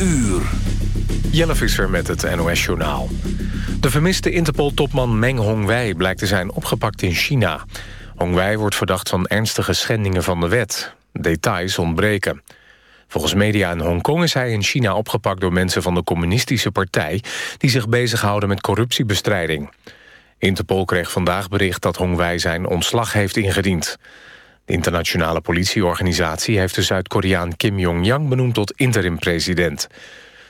uur. Jelle Visser met het NOS-journaal. De vermiste Interpol-topman Meng Hongwei blijkt te zijn opgepakt in China. Hongwei wordt verdacht van ernstige schendingen van de wet. Details ontbreken. Volgens media in Hongkong is hij in China opgepakt door mensen van de communistische partij... die zich bezighouden met corruptiebestrijding. Interpol kreeg vandaag bericht dat Hongwei zijn ontslag heeft ingediend. De internationale politieorganisatie heeft de Zuid-Koreaan Kim Jong-yang benoemd tot interim-president.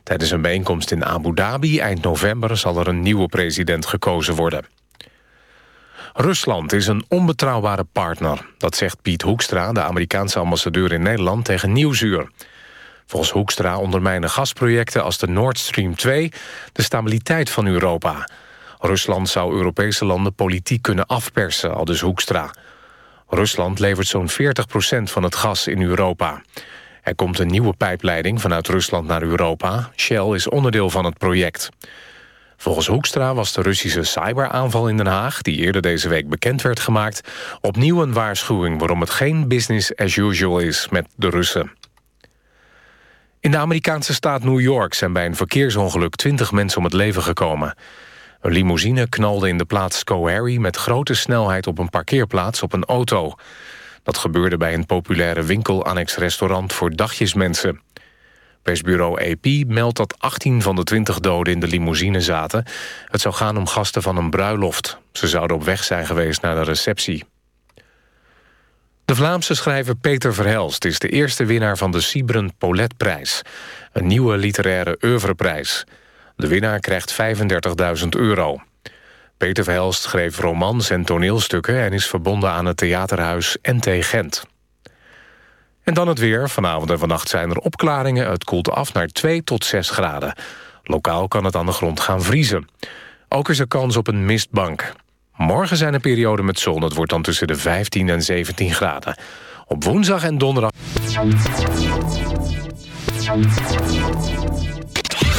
Tijdens een bijeenkomst in Abu Dhabi eind november zal er een nieuwe president gekozen worden. Rusland is een onbetrouwbare partner. Dat zegt Piet Hoekstra, de Amerikaanse ambassadeur in Nederland, tegen Nieuwsuur. Volgens Hoekstra ondermijnen gasprojecten als de Nord Stream 2 de stabiliteit van Europa. Rusland zou Europese landen politiek kunnen afpersen, al dus Hoekstra. Rusland levert zo'n 40% van het gas in Europa. Er komt een nieuwe pijpleiding vanuit Rusland naar Europa. Shell is onderdeel van het project. Volgens Hoekstra was de Russische cyberaanval in Den Haag... die eerder deze week bekend werd gemaakt... opnieuw een waarschuwing waarom het geen business as usual is met de Russen. In de Amerikaanse staat New York zijn bij een verkeersongeluk... 20 mensen om het leven gekomen. Een limousine knalde in de plaats Schoharie met grote snelheid op een parkeerplaats op een auto. Dat gebeurde bij een populaire winkel-annex-restaurant voor dagjesmensen. Persbureau AP meldt dat 18 van de 20 doden in de limousine zaten. Het zou gaan om gasten van een bruiloft. Ze zouden op weg zijn geweest naar de receptie. De Vlaamse schrijver Peter Verhelst is de eerste winnaar van de Sibren Pauletprijs. Een nieuwe literaire oeuvreprijs. De winnaar krijgt 35.000 euro. Peter Verhelst schreef romans en toneelstukken... en is verbonden aan het theaterhuis NT Gent. En dan het weer. Vanavond en vannacht zijn er opklaringen. Het koelt af naar 2 tot 6 graden. Lokaal kan het aan de grond gaan vriezen. Ook is er kans op een mistbank. Morgen zijn er perioden met zon. Het wordt dan tussen de 15 en 17 graden. Op woensdag en donderdag...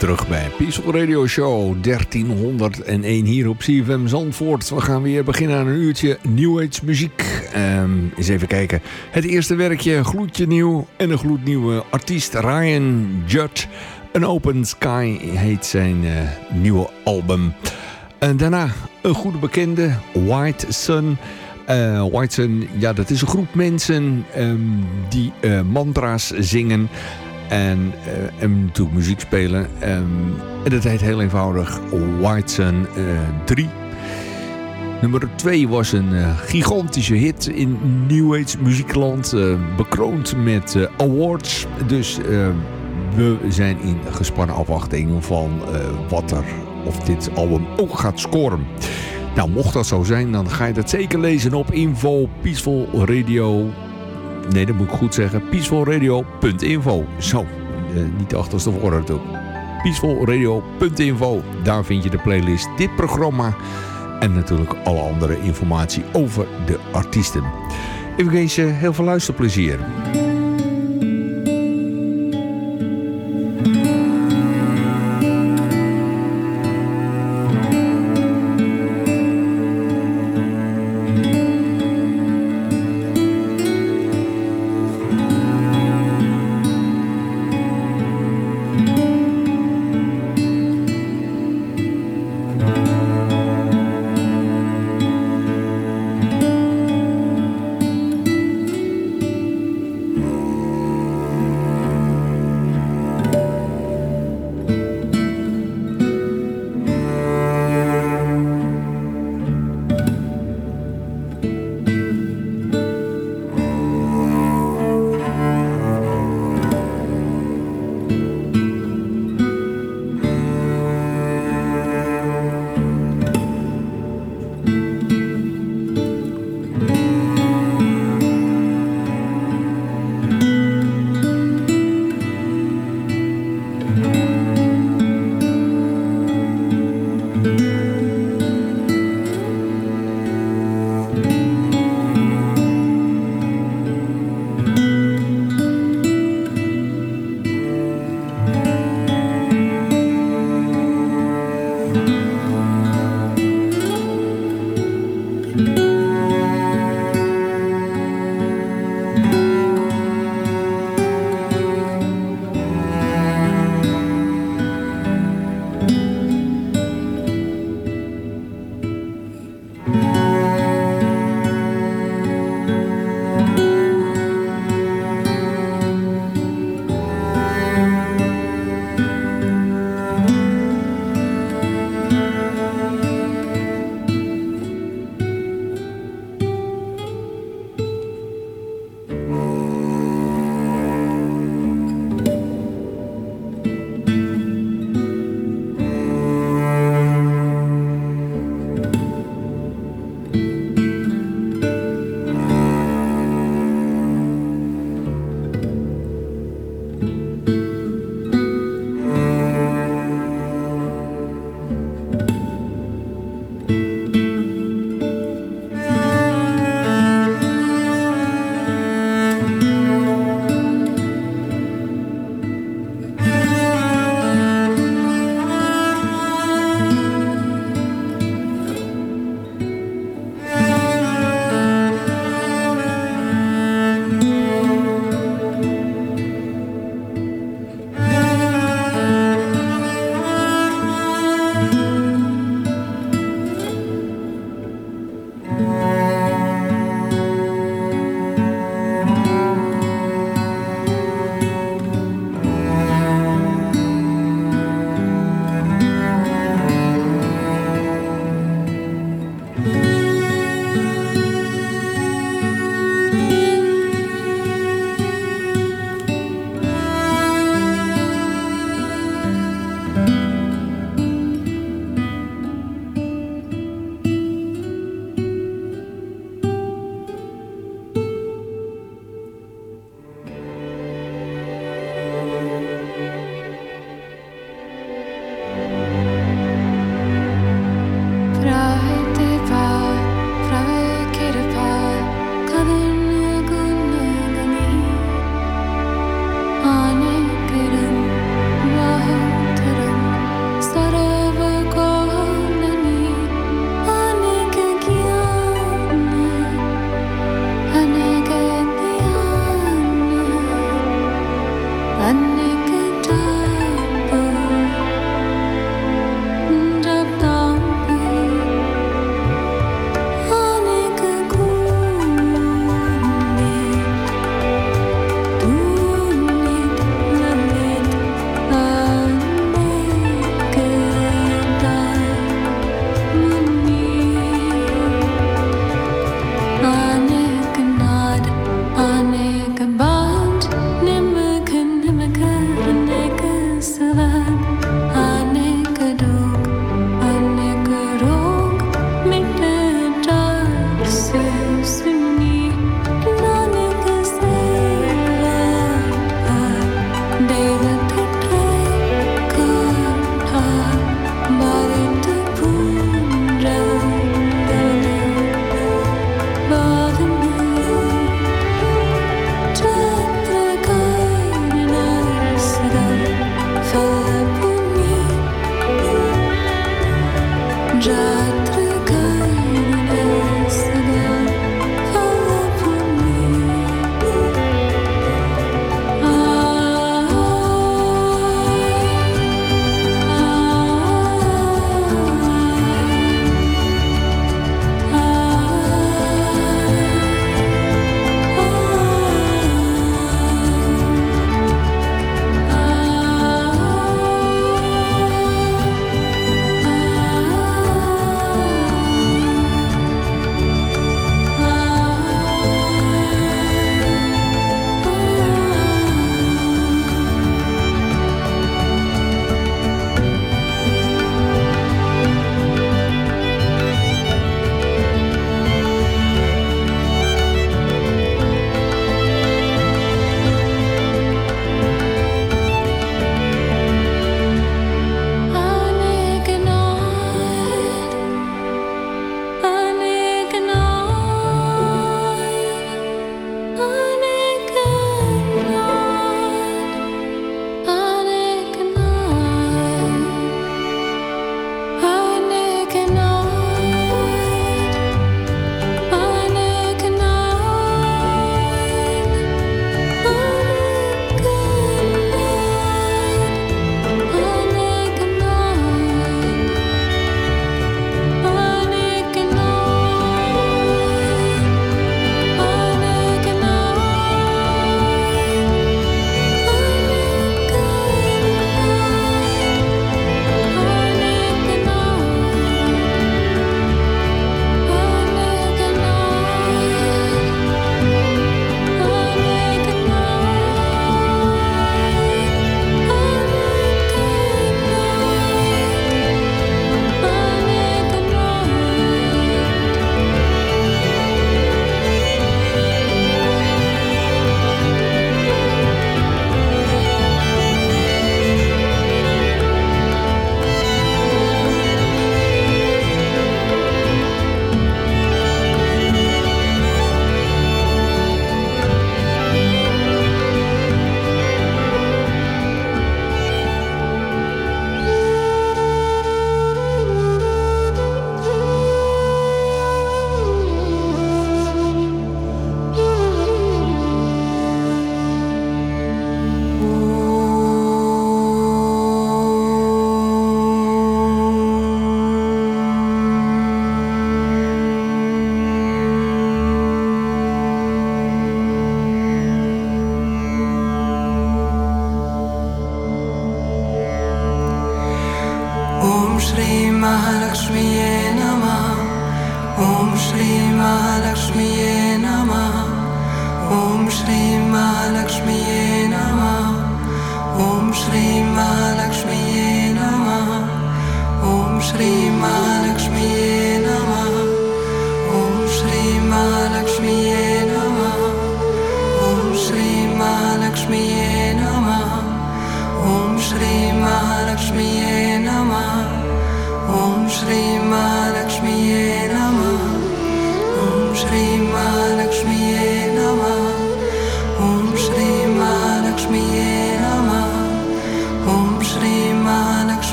Terug bij Peaceful Radio Show 1301 hier op CFM Zandvoort. We gaan weer beginnen aan een uurtje New Age muziek. Um, eens even kijken. Het eerste werkje, gloedje nieuw en een gloednieuwe artiest Ryan Judd. An Open Sky heet zijn uh, nieuwe album. En daarna een goede bekende, White Sun... Uh, White Sun, ja, dat is een groep mensen um, die uh, mantra's zingen... En, uh, en natuurlijk muziek spelen. En dat heet heel eenvoudig White Sun uh, 3. Nummer 2 was een uh, gigantische hit in New Age muziekland. bekroond met awards. Dus we zijn in gespannen afwachting van wat er, of dit album ook gaat scoren. Nou, mocht dat zo zijn, dan ga je dat zeker lezen op Info Peaceful Radio Nee, dat moet ik goed zeggen. peacefulradio.info. Zo, eh, niet de achterste woorden toe. peacefulradio.info. Daar vind je de playlist, dit programma... en natuurlijk alle andere informatie over de artiesten. Even eens heel veel luisterplezier.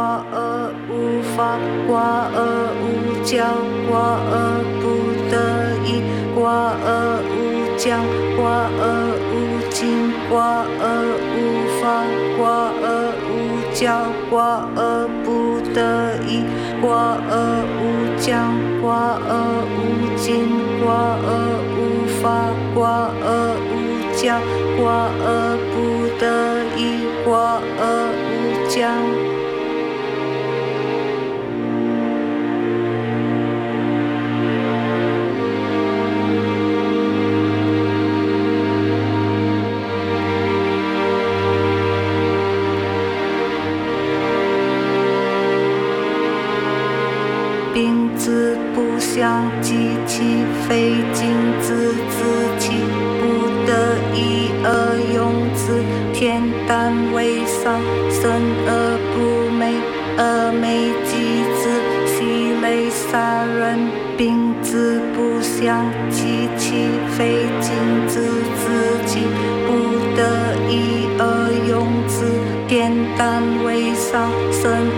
尽，我而无法，我而无教，我而不得已，我而无将，我而无尽，我而无法，我而无教，我而不得已，我而无将，我而无尽，我而无法，我而无教，我而不得已，我而无将。像机器，费尽字自己不得已而用字，恬淡为上，生而不美，而美即字，细泪洒人。病字不像机器，费尽字自己不得已而用字，恬淡为上，生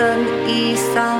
身衣裳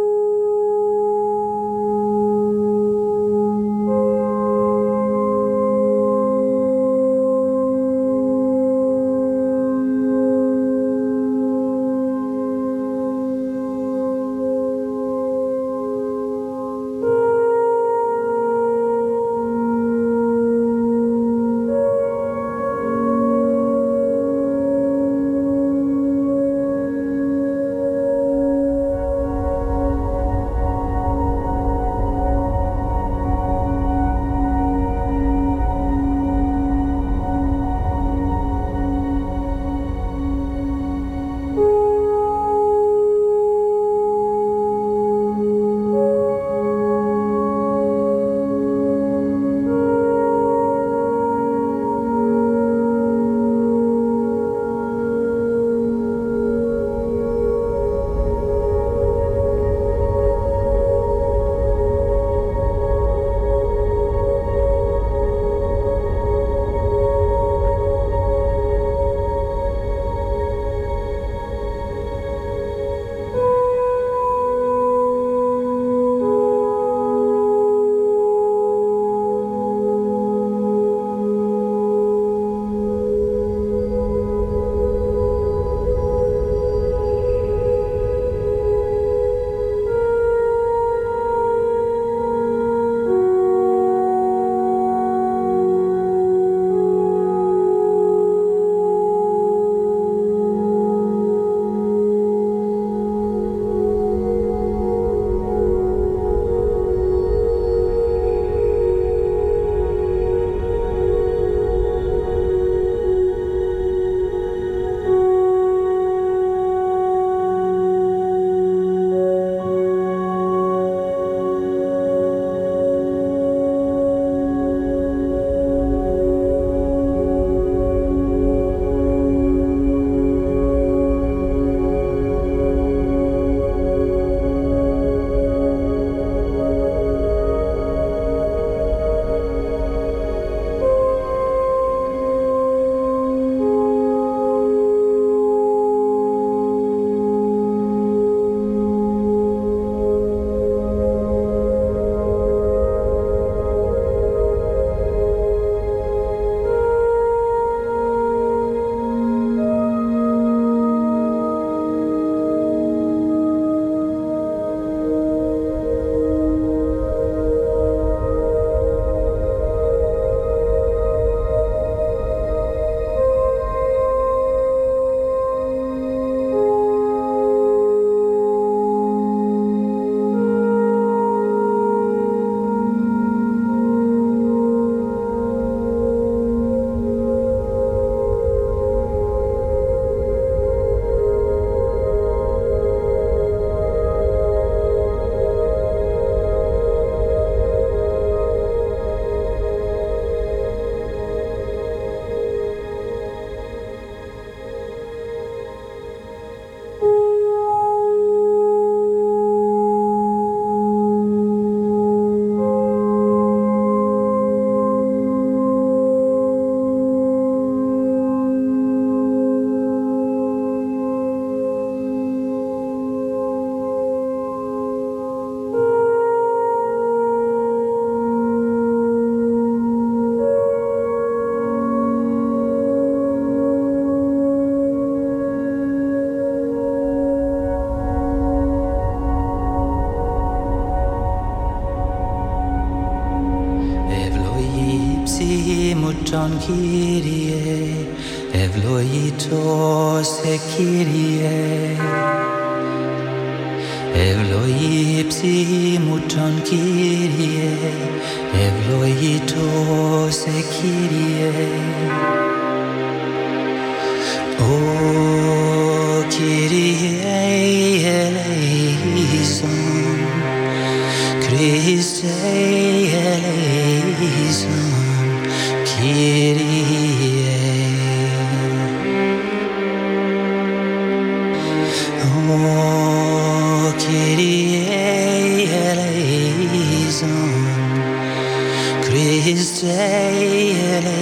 here. his day and.